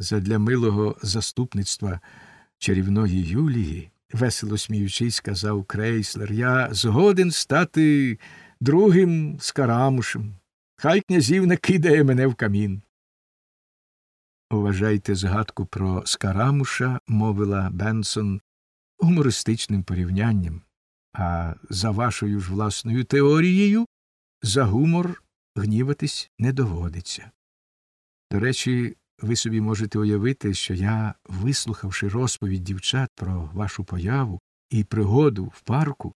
Задля милого заступництва чарівної Юлії, весело сміючись, сказав крейслер, я згоден стати другим скарамушем. Хай князівна кидає мене в камін. Уважайте згадку про скарамуша, мовила Бенсон гумористичним порівнянням, а за вашою ж власною теорією за гумор гніватись не доводиться. До речі, ви собі можете уявити, що я, вислухавши розповідь дівчат про вашу появу і пригоду в парку,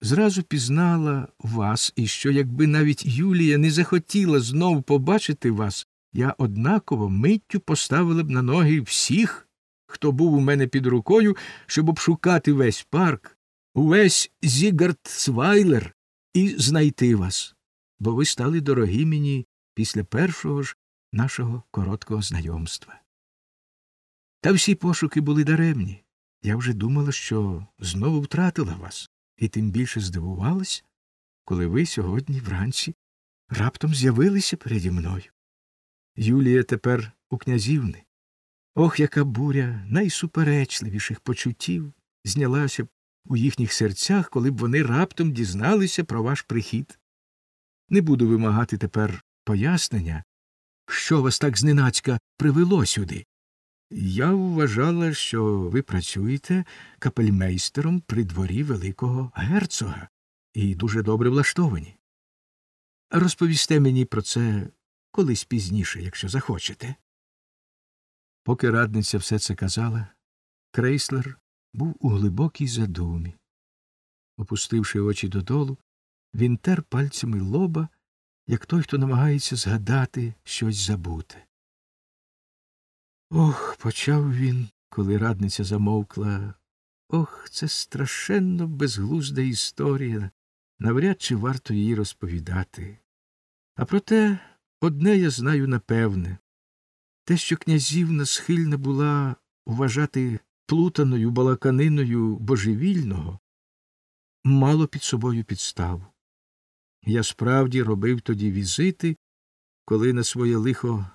зразу пізнала вас і що, якби навіть Юлія не захотіла знов побачити вас, я однаково миттю поставила б на ноги всіх, хто був у мене під рукою, щоб обшукати весь парк, увесь Зігардсвайлер і знайти вас, бо ви стали дорогі мені після першого ж нашого короткого знайомства. Та всі пошуки були даремні. Я вже думала, що знову втратила вас, і тим більше здивувалась, коли ви сьогодні вранці раптом з'явилися переді мною. Юлія тепер у князівни. Ох, яка буря найсуперечливіших почуттів знялася б у їхніх серцях, коли б вони раптом дізналися про ваш прихід. Не буду вимагати тепер пояснення, що вас так зненацька привело сюди. Я вважала, що ви працюєте капельмейстером при дворі великого герцога і дуже добре влаштовані. Розповісте мені про це колись пізніше, якщо захочете. Поки радниця все це казала, крейслер був у глибокій задумі. Опустивши очі додолу, він тер пальцями лоба, як той, хто намагається згадати щось забуте. Ох, почав він, коли радниця замовкла. Ох, це страшенно безглузда історія. Навряд чи варто її розповідати. А проте одне я знаю напевне те, що князівна схильна була вважати плутаною балаканиною божевільного, мало під собою підставу. Я справді робив тоді візити, коли на своє лихо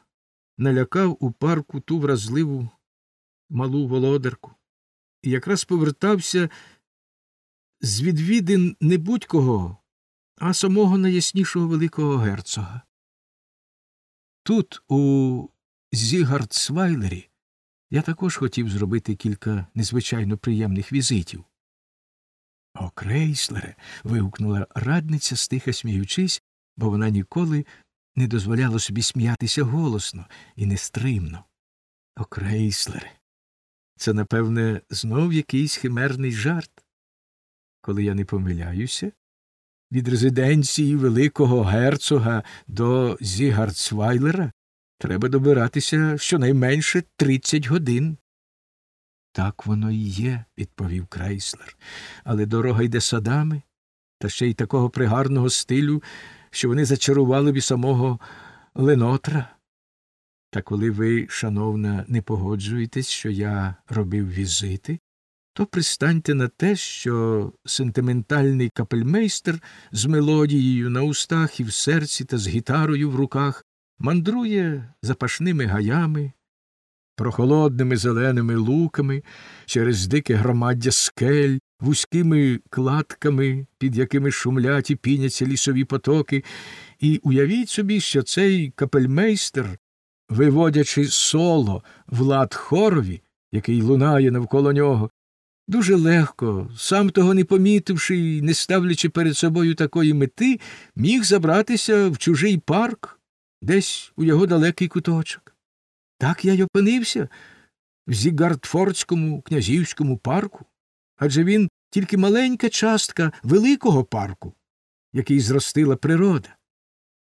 налякав у парку ту вразливу малу володарку, і якраз повертався з відвідин не будь-кого, а самого найяснішого великого герцога. Тут, у Зігардсвайлері, я також хотів зробити кілька незвичайно приємних візитів. О, крейслере. вигукнула радниця, стиха сміючись, бо вона ніколи не дозволяла собі сміятися голосно і нестримно. О, крейслере. Це, напевне, знов якийсь химерний жарт. Коли я не помиляюся, від резиденції великого герцога до Зігардсвайлера треба добиратися щонайменше тридцять годин. Так воно і є, відповів крейслер, але дорога йде садами, та ще й такого пригарного стилю, що вони зачарували б самого Ленотра. Та коли ви, шановна, не погоджуєтесь, що я робив візити, то пристаньте на те, що сентиментальний капельмейстер з мелодією на устах і в серці та з гітарою в руках мандрує запашними гаями, прохолодними зеленими луками, через дике громаддя скель, вузькими кладками, під якими шумлять і піняться лісові потоки, і уявіть собі, що цей капельмейстер, виводячи соло в лад хорові, який лунає навколо нього, дуже легко, сам того не помітивши і не ставлячи перед собою такої мети, міг забратися в чужий парк, десь у його далекий куточок. Так я й опинився в Зігардфордському князівському парку, адже він тільки маленька частка великого парку, який зростила природа.